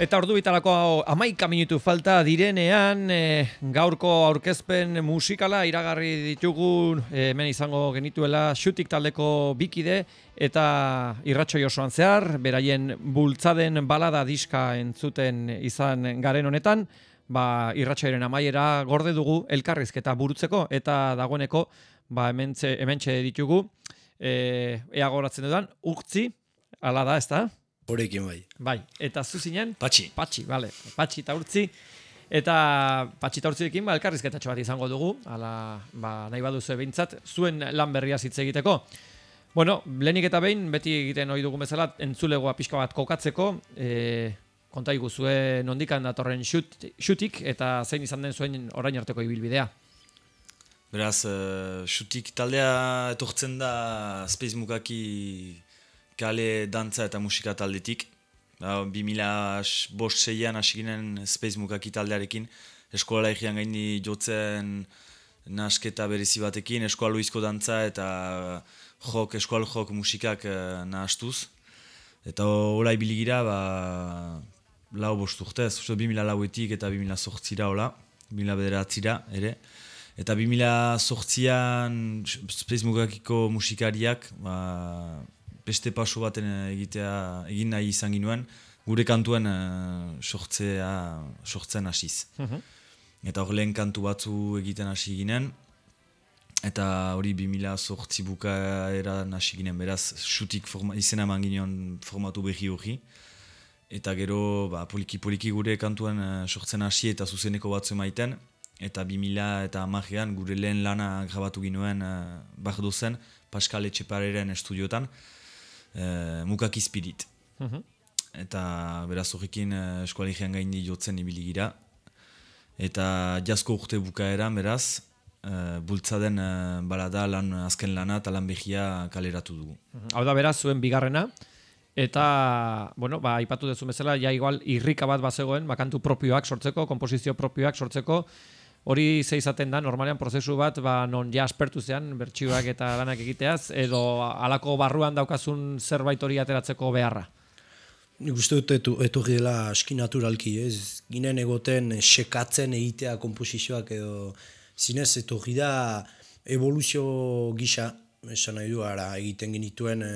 Eta ordu bitalako amaika minutu falta direnean, e, gaurko aurkezpen musikala iragarri ditugu hemen izango genituela xutik taldeko bikide eta irratxo osoan zehar, beraien bultzaden balada diska entzuten izan garen honetan, ba, irratxoaren amaiera gorde dugu elkarrizketa burutzeko eta dagoeneko ba, hementxe, hementxe ditugu, e, ea goratzen dudan, urtzi, ala da, ez da? Horekin bai. Bai, eta zu zinen? Patxi. Patxi, bale. Patxi eta urtzi. Eta patxi eta urtzirekin, ba, elkarrizketatxo bat izango dugu, ala, ba, nahi baduzu ebintzat, zuen lan berria hitz egiteko. Bueno, lehenik eta behin, beti egiten ohi dugu bezala, entzulegoa pixka bat kokatzeko, e, konta iguzue nondikan datorren xutik, eta zein izan den zuen orain arteko ibilbidea. Beraz, xutik taldea etortzen da Space Mukaki kale dantza eta musika taldetik. Bi mila bost zeian hasi ginen Space Mukaki taldearekin. Eskola egian gaini jotzen nasketa berezi batekin, eskola luizko dantza eta jok, eskola jok musikak uh, nahastuz. Eta hola ibiligira, ba, lau bost urtez, bi mila lauetik eta bi mila sortzira hola, bi mila bederatzira ere. Eta bi mila sortzian Space Mukakiko musikariak, ba, beste paso baten eh, egitea egin nahi izan ginuen, gure kantuen uh, sortzea, sortzen hasiz. Mhm. Eta hor lehen kantu batzu egiten hasi ginen, eta hori 2000 sortzi bukaera hasi ginen, beraz, xutik izena eman ginen formatu behi hori. Eta gero, ba, poliki-poliki gure kantuen uh, sortzen hasi eta zuzeneko batzu emaiten, eta 2000 eta amajean gure lehen lana grabatu ginuen uh, bardo zen, Pascal Etxepareren estudiotan, e, mukaki spirit. Mhm. Eta beraz horrekin e, eskualigean gaindi jotzen ibili gira. Eta jasko urte bukaeran beraz, e, bultzaden e, balada lan azken lana eta lan behia kaleratu dugu. Mhm. Hau da beraz zuen bigarrena, eta, bueno, ba, ipatu dezu bezala, ja igual irrika bat bazegoen, bakantu propioak sortzeko, komposizio propioak sortzeko, Hori ze izaten da, normalean prozesu bat, ba, non ja aspertu zean, bertsioak eta lanak egiteaz, edo alako barruan daukazun zerbait hori ateratzeko beharra? Nik uste dut etu, etorri dela aski naturalki, ez? Ginen egoten sekatzen egitea komposizioak edo zinez etorri da evoluzio gisa, esan nahi du, ara, egiten genituen e,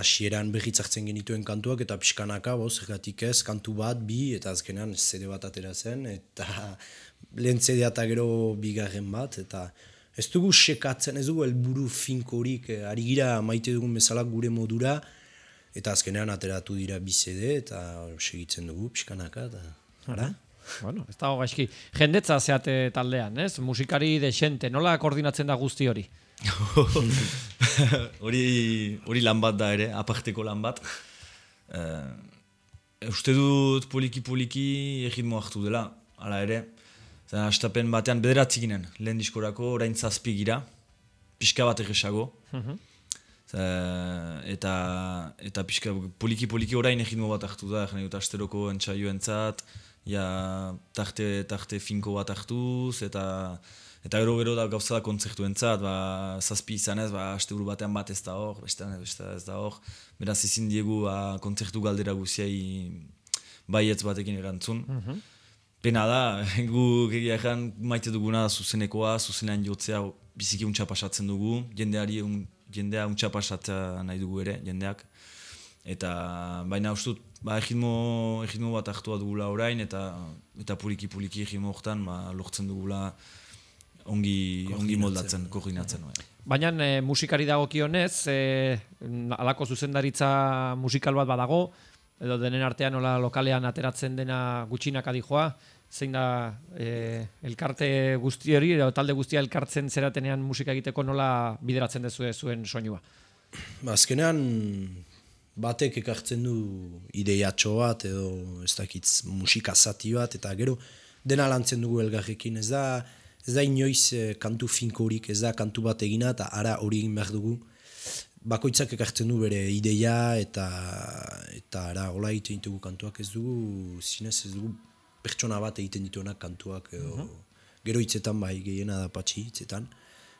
hasieran behitzartzen genituen kantuak eta pixkanaka, boz, ergatik ez, kantu bat, bi, eta azkenean zede bat atera zen, eta lehen zedea eta gero bigarren bat, eta ez dugu sekatzen, ez dugu helburu finkorik, eh, ari gira maite dugun bezala gure modura, eta azkenean ateratu dira bi zede, eta segitzen dugu pixkanaka, eta ara? Bueno, ez dago gaizki. Jendetza zeate taldean, ez? Musikari desente, nola koordinatzen da guzti hori? hori hori lan bat da ere, aparteko lan bat. Uh, uste dut poliki-poliki egitmo hartu dela, hala ere. Zena, astapen batean bederatzi ginen, lehen diskorako, orain zazpi gira, pixka bat egisago. Mhm. eta, eta pixka poliki-poliki orain egin bat hartu da, jene dut asteroko entzaio entzat, ja, tarte, tarte finko bat hartuz, eta eta gero gero da gauza da kontzertu entzat, ba, zazpi izan ez, ba, aste batean bat ez da hor, beste, beste ez da hor, beraz ezin diegu ba, kontzertu galdera guziai baietz batekin erantzun. Mhm pena da, gu gehiagan maite duguna zuzenekoa, zuzenean jotzea biziki untxa pasatzen dugu, jendeari un, jendea untxa pasatzea nahi dugu ere, jendeak. Eta baina ustut, ba, egitmo, egitmo bat hartua dugula orain, eta eta puliki-puliki egitmo horretan ba, lortzen dugula ongi, ongi moldatzen, koordinatzen. Bai. Baina e, musikari dagokionez, e, alako zuzendaritza musikal bat badago, edo denen artean nola lokalean ateratzen dena gutxinak adijoa, zein da e, elkarte guzti hori, edo talde guztia elkartzen zeratenean musika egiteko nola bideratzen dezu zuen soinua? Ba, azkenean batek ekartzen du ideiatxo bat edo ez dakitz musika zati bat eta gero dena lantzen dugu elgarrekin ez da ez da inoiz eh, kantu finko horik, ez da kantu bat egina eta ara hori egin behar dugu bakoitzak ekartzen du bere ideia eta eta ara hola egiten ditugu kantuak ez dugu zinez ez dugu pertsona bat egiten dituenak kantuak edo, uh gero hitzetan bai gehiena da patxi hitzetan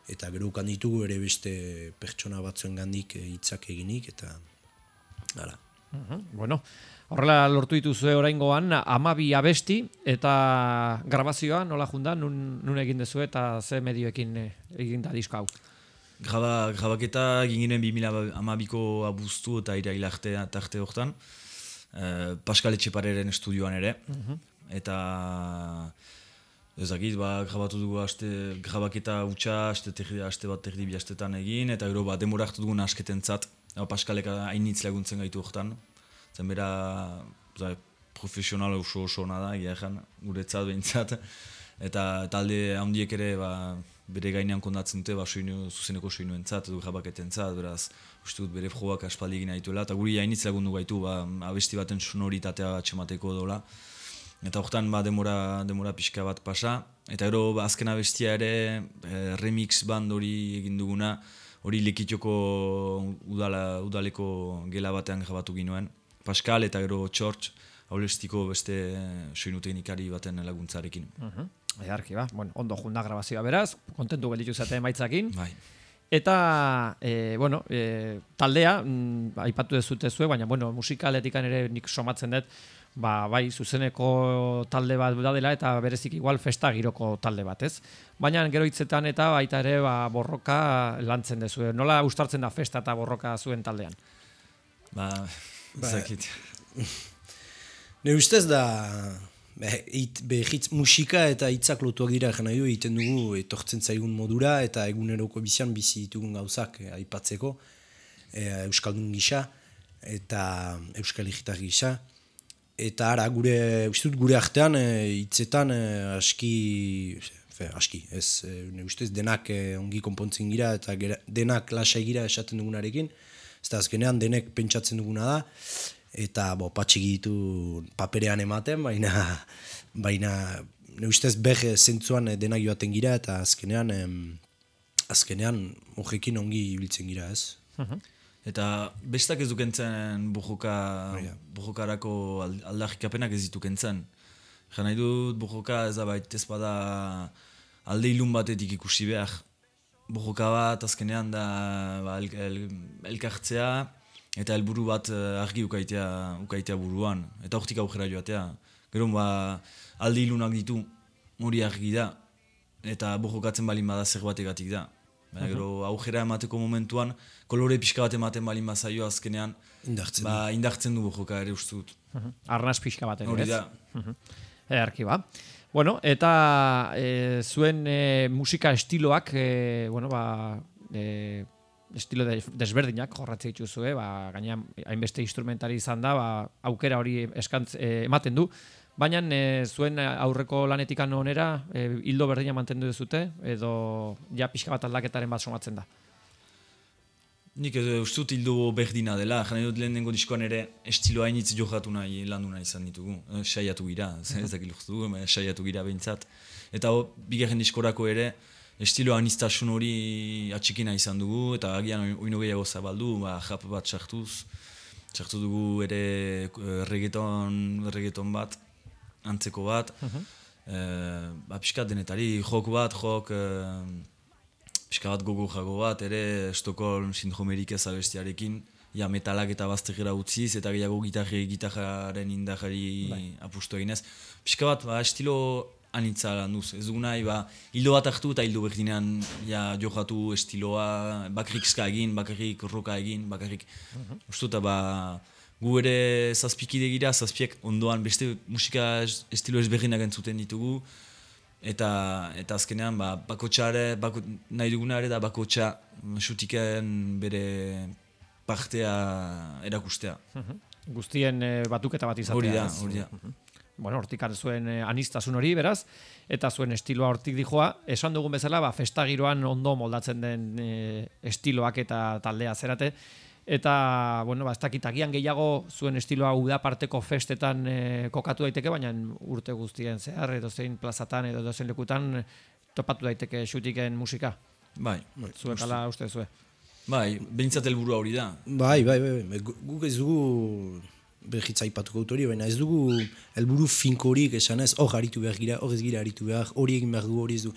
eta gero ditugu ere beste pertsona batzuen gandik hitzak eginik eta ara. Bueno, horrela lortu dituzue oraingoan amabi abesti eta grabazioa nola junda, nun, nun egin dezu eta ze medioekin eh, egin da disko hau. Graba, grabaketa egin ginen 2012ko abuztu eta irail arte, arte hortan. Uh, Pascal Etxepareren estudioan ere. Eta ez dakit, ba, grabatu dugu aste, grabaketa utxa, aste, terdi, aste bat terdi bi astetan egin, eta gero ba, demora hartu dugun asketentzat. Eta Pascalek hainitz laguntzen gaitu hortan. Zen bera, za, profesional oso oso ona da, ezan, guretzat behintzat. Eta talde handiek ere ba, bere gainean kondatzen dute, ba, soinu, zuzeneko soinu entzat, edo grabaketen zat, beraz, uste dut bere frogak aspaldi egin dituela, eta guri hainitz lagundu gaitu, ba, abesti baten sonoritatea txemateko dola. Eta hortan ba, demora, demora pixka bat pasa, eta gero ba, azken abestia ere eh, remix band hori egin duguna, hori lekitoko udala, udaleko gela batean grabatu ginuen. Pascal eta gero George, haulestiko beste soinu teknikari baten laguntzarekin. Uh Edarki, ba. Bueno, ondo junda grabazioa beraz, kontentu gelditu zate emaitzakin. Bai. Eta, e, bueno, e, taldea, mm, aipatu dezute zue, baina, bueno, musikaletikan ere nik somatzen dut, ba, bai, zuzeneko talde bat da dela eta berezik igual festa giroko talde bat, ez? Baina gero hitzetan eta baita ere ba, borroka lantzen dezu. Nola ustartzen da festa eta borroka zuen taldean? Ba, zakit. Ne ustez da, it, be, hitz, musika eta hitzak lotuak dira jena du, egiten dugu etortzen zaigun modura eta eguneroko bizian bizi ditugun gauzak eh, aipatzeko e, Euskaldun gisa eta Euskal Higitar gisa. Eta ara, gure, uste dut gure artean, eh, hitzetan e, aski, fe, aski, ez, e, ustez denak e, ongi konpontzen gira eta gera, denak lasai gira esaten dugunarekin, ez da azkenean denek pentsatzen duguna da, eta bo, patxik ditu paperean ematen, baina, baina ne ustez beh zentzuan denak joaten gira eta azkenean, em, azkenean horrekin ongi ibiltzen gira ez. Eta bestak ez dukentzen bujoka, Ja. bujokarako ald- aldarrikapenak ez ditu kentzen. Jan nahi dut bujoka ez da bait ez bada alde ilun batetik ikusi behar. Bujoka bat azkenean da ba, el, el, elkartzea eta helburu bat eh, argi ukaitea, ukaitea buruan. Eta hortik aurrera joatea. Gero ba, alde ilunak ditu hori argi da. Eta bujokatzen balin bada zer bategatik da. Baina gero aujera emateko momentuan, kolore pixka bat ematen balin bazaio azkenean, Indartzen ba, indartzen du bojoka ere uste dut. Arnaz pixka baten, Hori ez? da. Earki ba. Bueno, eta e, zuen e, musika estiloak, e, bueno, ba, e, estilo de, desberdinak jorratze dituzue, ba, gainean hainbeste instrumentari izan da, ba, aukera hori eskantz, e, ematen du, baina e, zuen aurreko lanetikan onera e, hildo berdina mantendu duzute, edo ja pixka bat aldaketaren bat somatzen da. Nik ez uste dut hildo berdina dela, jane dut lehenengo diskoan ere estilo hainitz jokatu nahi landu nahi izan ditugu. Eh, Saiatu gira, ez baina saiatu gira behintzat. Eta ho, bigarren diskorako ere, estilo anistasun hori atxikina izan dugu, eta agian oin- oino gehiago zabaldu, ba, jap bat sartuz. Sartu dugu ere eh, reggaeton, reggaeton bat, antzeko bat. Eh, ba, pixkat denetari, jok bat, jok... eh, pixka bat gogo jago bat, ere Stockholm sindromerik ez abestiarekin, ja metalak eta baztegera utziz, eta gehiago gitarri, gitarraren indahari apustu eginez. Pixka bat, ba, estilo anitza landuz. Ez dugu nahi, ba, hildo bat hartu eta hildo berdinean ja, jokatu estiloa, bakarrik ska egin, bakarrik roka egin, bakarrik... Uste dut, ba, gu ere zazpikide gira, zazpiek ondoan beste musika es- estilo ezberdinak entzuten ditugu, eta eta azkenean ba, bakotxare, bako, nahi duguna ere da bakotxa xutiken bere partea erakustea. Guztien e, batuketa bat izatea. Hori da, hori da. Bueno, hortik zuen eh, anistasun hori, beraz, eta zuen estiloa hortik dijoa, esan dugun bezala, ba, festa giroan ondo moldatzen den eh, estiloak eta taldea zerate, eta, bueno, ba, ez dakit, agian gehiago zuen estiloa uda parteko festetan eh, kokatu daiteke, baina urte guztien zehar, edo zein plazatan, edo zein lekutan, topatu daiteke xutiken musika. Bai, Zuek ala uste zue. bai, behintzat helburua hori da. Bai, bai, bai, bai. Gu- guk ez dugu behitza aipatuko dut hori, baina ez dugu helburu finkorik esan ez, hor aritu behar gira, hor ez gira aritu behar, hori egin behar dugu, hori ez du.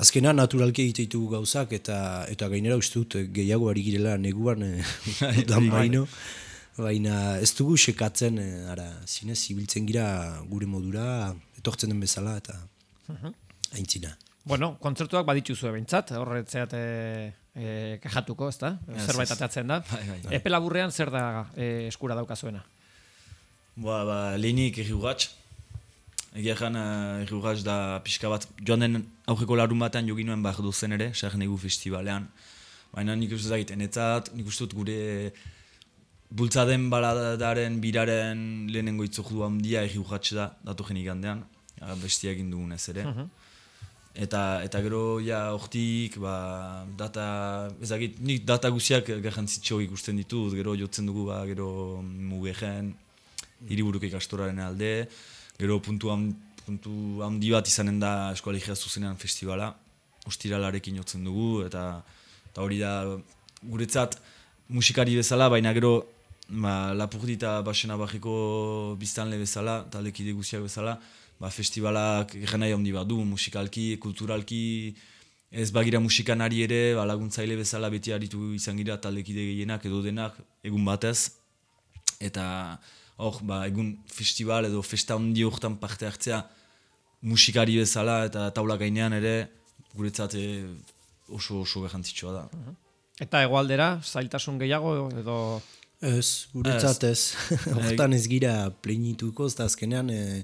Azkenan naturalki egite ditugu gauzak eta eta gainera uste dut eh, gehiago ari girela neguan eh, dan baino. Baina ez dugu sekatzen, eh, ara, zinez, ibiltzen gira gure modura, etortzen den bezala, eta aintzina. Bueno, kontzertuak badituzue behintzat, horretzeat e, e, kajatuko? Ez, Zerbait ez. atatzen da. Bai, bai. Epe laburrean zer da e, eskura daukazuena? Ba, ba, lehenik erri urratx. Egia egan uh, erri urratx da pixka bat, joan den aurreko larun batean jogi nuen behar duzen ere, Sarnegu festivalean. Baina nik uste dakit, enetzat, nik uste dut gure bultzaden baladaren biraren lehenengo itzordu handia erri urratx da, datu jenik gandean, bestia egin dugunez ere. Eta, eta gero, ja, hortik, ba, data, ezagit, nik data guziak garrantzitxo ikusten ditut, gero jotzen dugu, ba, gero mugegen, hiriburuko ikastoraren alde, gero puntu, ham, puntu handi bat izanen da eskoalegia zuzenean festivala, ostiralarekin jotzen dugu, eta, eta hori da, guretzat, musikari bezala, baina gero, ba, Lapurdi eta Basena Bajiko biztanle bezala, taldekide guziak bezala, ba, festivalak nahi handi bat du, musikalki, kulturalki, ez bagira musikanari ere, ba, laguntzaile bezala beti aritu izan gira taldekide gehienak edo denak egun batez. Eta hor, ba, egun festival edo festa handi horretan parte hartzea musikari bezala eta taula gainean ere guretzat eh, oso oso garrantzitsua da. Eta hegoaldera, zailtasun gehiago edo... Ez, guretzat ez. Hortan ez gira pleinituko, ez da azkenean e,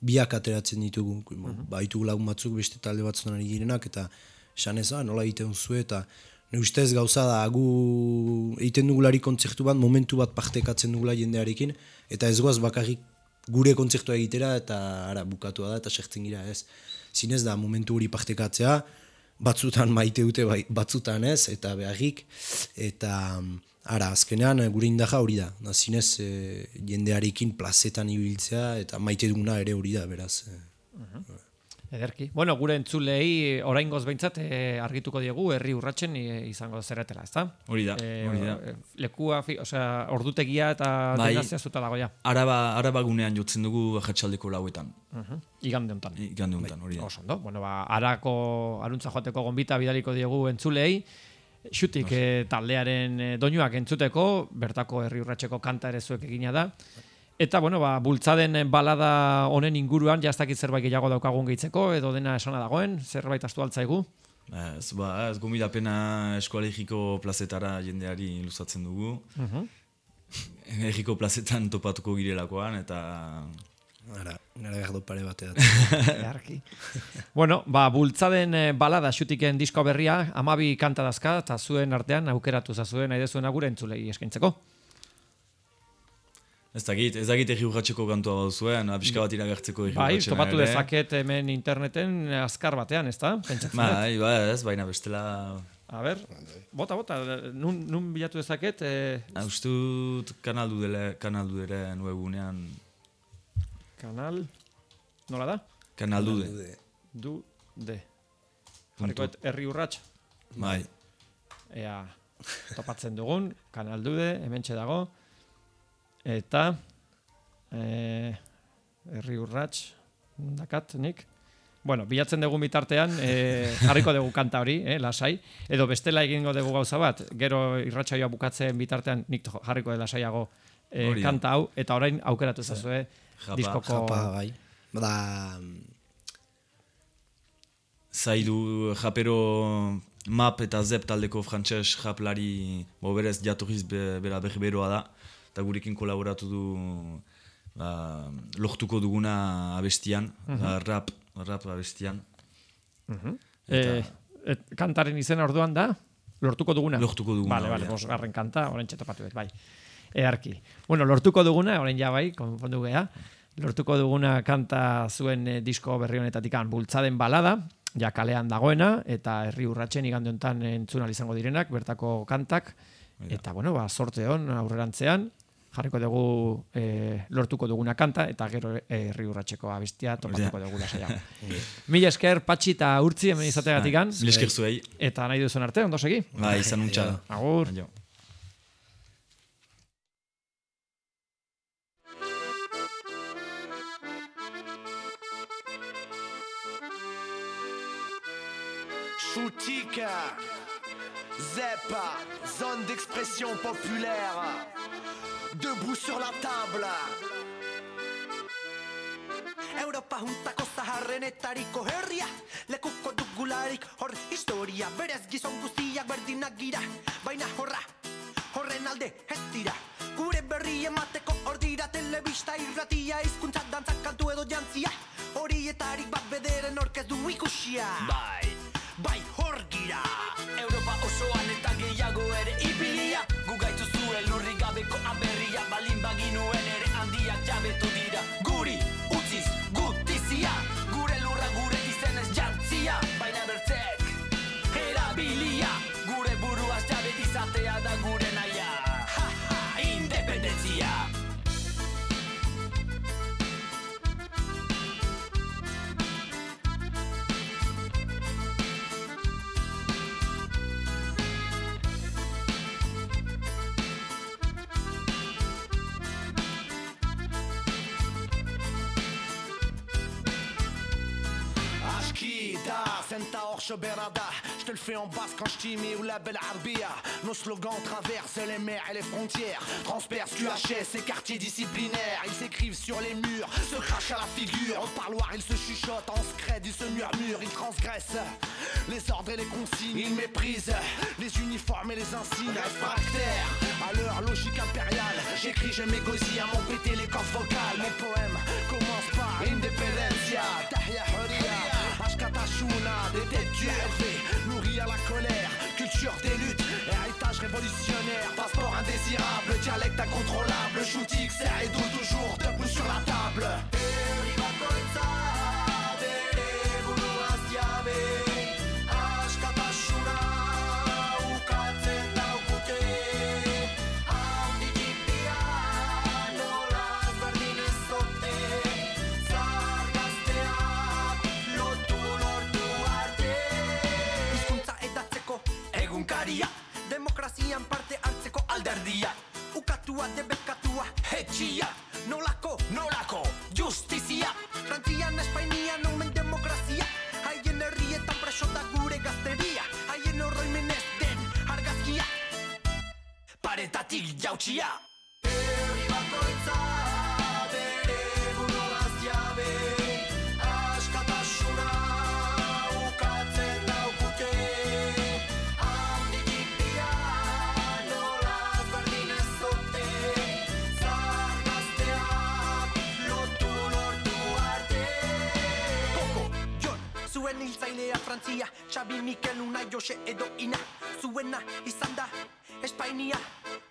biak ateratzen ditugu. Baitu lagun batzuk beste talde batzuen ari direnak, eta esan ez, ah, nola egiten zu, eta ne ustez gauza da, gu egiten dugulari kontzertu bat, momentu bat partekatzen dugula jendearekin, eta ez goaz bakarrik gure kontzertua egitera, eta ara, bukatua da, eta sertzen gira ez. Zinez da, momentu hori partekatzea, batzutan maite dute, bai, batzutan ez, eta beharrik, eta ara, azkenean eh, gure indaja hori da, da zinez e, jendearekin plazetan ibiltzea, eta maite duguna ere hori da, beraz. E. Ederki. Bueno, gure entzulei oraingoz behintzat e, argituko diegu herri urratsen e, izango zeretela, ezta? Hori da, hori da. e, lekua, fi, osea, ordutegia eta Bai. denazia zuta dago ja. Araba, araba gunean jotzen dugu jatxaldeko lauetan, Uh Igande honetan. igande honetan, hori da. Oso ondo. Bueno, ba, arako aruntza joateko gonbita bidaliko diegu entzulei. Xutik eh, taldearen eh, doinuak entzuteko, bertako herri urratxeko kanta ere zuek egina da. Eta, bueno, ba, bultzaden eh, balada honen inguruan, jaztakit zerbait gehiago daukagun gehitzeko, edo dena esana dagoen, zerbait astu altzaigu. Ez, ba, ez gomidapena eskoalegiko plazetara jendeari luzatzen dugu. Egiko plazetan topatuko girelakoan, eta Ara, gara gardo pare batea. Earki. bueno, ba, bultzaden eh, balada xutiken disko berria, amabi kanta dazka, eta zuen artean aukeratu zazuen, nahi dezuen agure entzulei eskaintzeko. ez dakit, ez dakit egi urratxeko kantua bat zuen, apiska bat iragartzeko egi Bai, topatu ere. dezaket hemen interneten eh, azkar batean, ezta? Pentsatzen dut. Bai, bai, ez, baina bestela... A ber, bota, bota, nun, nun bilatu dezaket, eh, Ah, Uste dut kanaldu dele, kanaldu ere webunean, kanal, nola da? kanaldu de. Du, de. Jarriko et herri urrats, Bai, ea topatzen dugun, kanal dude, hemen dago, eta eh, herri urrats, dakat nik, Bueno, bilatzen dugun bitartean, eh, jarriko dugu kanta hori, eh, lasai, edo bestela egingo dugu gauza bat, gero irratsaioa bukatzen bitartean nik jarriko dela lasaiago eh, da. kanta hau, eta orain aukeratu zazue Japa. diskoko... Japa, bai. Bada, zaidu japero map eta zep taldeko frantses japlari bo berez jatorriz be, bera berri beroa da eta gurekin kolaboratu du ba, lortuko duguna abestian, ba, rap, rap abestian. Eh, et, kantaren izena orduan da, lortuko duguna. Lortuko duguna, Vale, vale, hori da. bosgarren kanta, orain topatu ez, bai. Earki. Bueno, lortuko duguna, orain ja bai, konfondu gea, lortuko duguna kanta zuen eh, disko berri honetatik bultzaden balada, ja kalean dagoena, eta herri urratxen igande honetan entzun izango direnak, bertako kantak, eta bueno, ba, sorte hon aurrerantzean, jarriko dugu eh, lortuko duguna kanta, eta gero eh, herri urratxeko abestia topatuko dugu lasaia. Mila esker, patxi eta urtzi hemen izateagatik gan, Mil esker zuei, eta nahi duzun arte, ondo segi? ba, izan untxa. Agur. Aio. Choutika, Zepa, zone d'expression populaire. debout sur la table. Europa juntako zaharrenetariko herria. Lekuko dugularik hor historia. Berez gizon guztiak berdinak gira. Baina horra, horren alde ez dira. Gure berri emateko hor dira Telebista irratia izkuntza dantzak kantu edo jantzia. Horietarik bat bederen orkez du ikusia. Bai, bai gira Europa osoan eta gehiago ere ipilia Gu gaitu zuen lurri gabeko aberria. Balin baginuen ere handiak jabetu dira. Guri utziz gutizia. Gure lurra gure izenez jantzia Baina bertzek erabilia. Gure buruaz jabe izatea da gure Je te le fais en basse quand je mets ou la belle Arbia. Nos slogans traversent les mers et les frontières. Transpercent QHS et quartiers disciplinaires. Ils s'écrivent sur les murs, se crachent à la figure. Au parloir ils se chuchotent, en scred ils se murmurent Ils transgressent les ordres et les consignes. Ils méprisent les uniformes et les insignes. Réfractaires à leur logique impériale. J'écris, je m'égosille à m'empêter les cordes vocales. Mon poème commence par Independencia Tahia Huria Ashkata Shuna, des têtes dures Nourris à la colère, culture des luttes Héritage révolutionnaire, passeport indésirable Dialecte incontrôlable, shooting, serre et dos toujours Debout sur la table alderdia, Ukatua, debekatua etxia, Nolako, nolako, justizia. Frantzian, Espainian, omen demokrazia. Haien herrietan preso da gure gazteria. Haien oroimenez den argazkia. Paretatik jautxia izan da Espainia.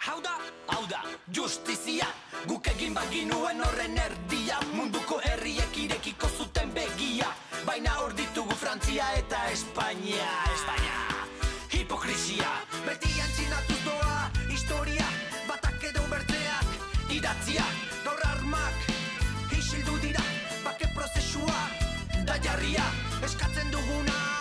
Hau da, Hau da, justizia. Guk egin baginuen horren erdia. Munduko herriek irekiko zuten begia. Baina hor ditugu Frantzia eta Espainia. Espainia, hipokrisia Beti antzinatuz doa historia. Batak edo bertzeak Idatzia, Gaur armak. Isildu dira Bake prozesua. Da jarria Eskatzen duguna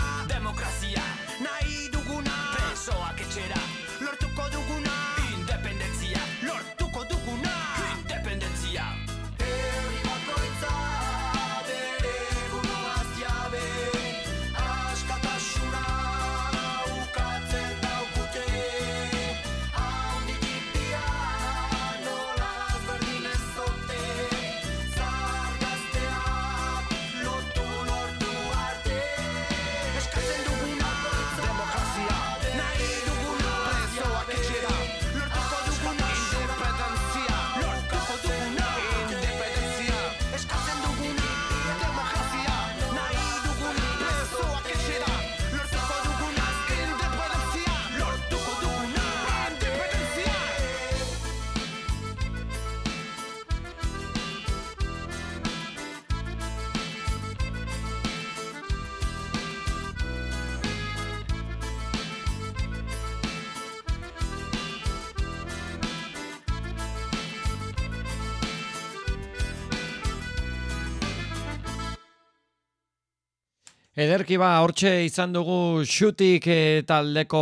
Ederki ba, hortxe izan dugu xutik eh, taldeko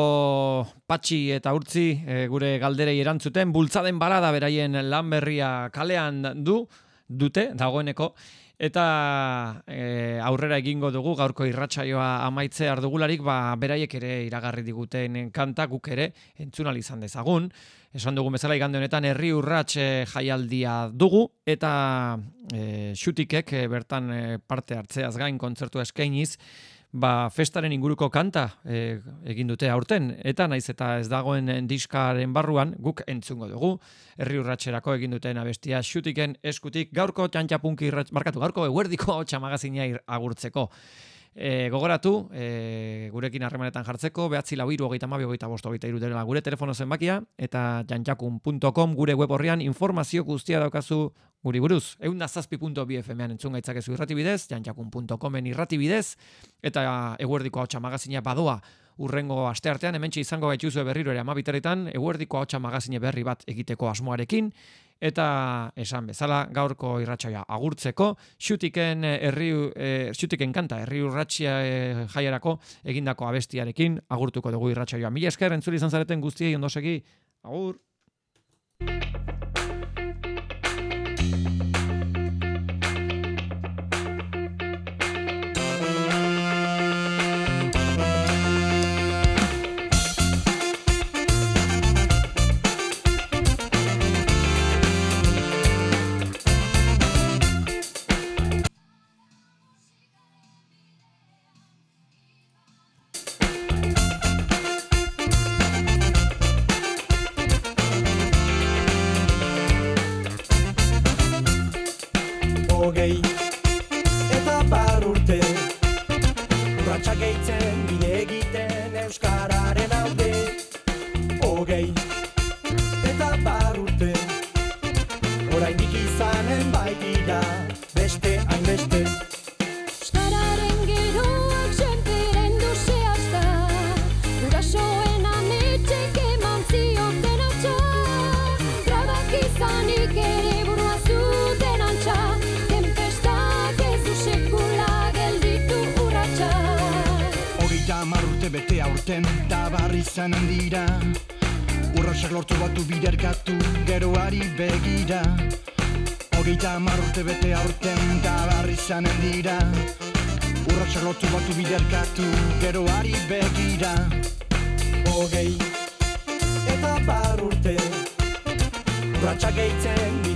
patxi eta urtzi eh, gure galderei erantzuten, bultzaden balada beraien lan berria kalean du, dute, dagoeneko, Eta e, aurrera egingo dugu gaurko irratsaioa amaitze ardugularik, ba, beraiek ere iragarri diguten kanta guk ere entzunal izan dezagun. Esan dugu bezala igande honetan herri urrats e, jaialdia dugu eta e, xutikek e, bertan e, parte hartzeaz gain kontzertu eskainiz, ba, festaren inguruko kanta e, egin dute aurten, eta naiz eta ez dagoen diskaren barruan, guk entzungo dugu, herri urratxerako egin duten abestia xutiken eskutik, gaurko txantxapunki markatu, gaurko eguerdiko txamagazina agurtzeko. E, gogoratu, e, gurekin harremanetan jartzeko, behatzi lau iru, hogeita mabi, hogeita bosto, hogeita iruterela gure telefono zenbakia, eta jantjakun.com gure web horrian informazio guztia daukazu guri buruz. Egun da zazpi.bi FM-an entzun gaitzakezu irratibidez, jantjakun.comen irratibidez, eta eguerdiko hau txamagazina badoa urrengo asteartean, hemen izango gaituzu berriro ere amabiteretan, eguerdiko hau txamagazine berri bat egiteko asmoarekin, eta esan bezala gaurko irratsaia agurtzeko xutiken eh, herri e, xutiken kanta herri urratsia e, jaiarako egindako abestiarekin agurtuko dugu irratsaioa. Mila esker entzuli izan zareten guztiei ondosegi agur urte bete aurten tabarri zanen dira. Urratxak lotu batu biderkatu geroari begira. Ogei eta bar urte Urratxak eitzen dira.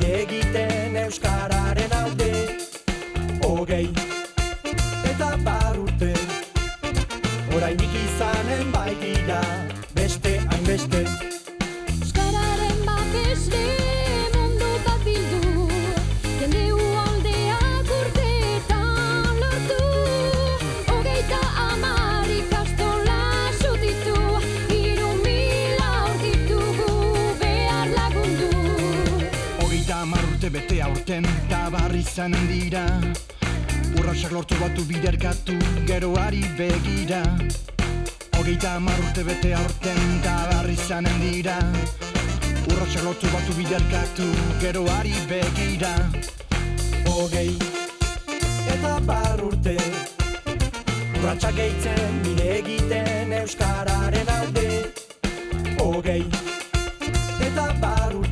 Izanen dira. Urrasak lortu batu biderkatu geroari begira. Hogeita marrute bete aurten da barri izanen dira. Urrasak lortu batu biderkatu geroari begira. Hogei eta barrurte Urratsak eitzen mire egiten Euskararen alde. Hogei eta barrurte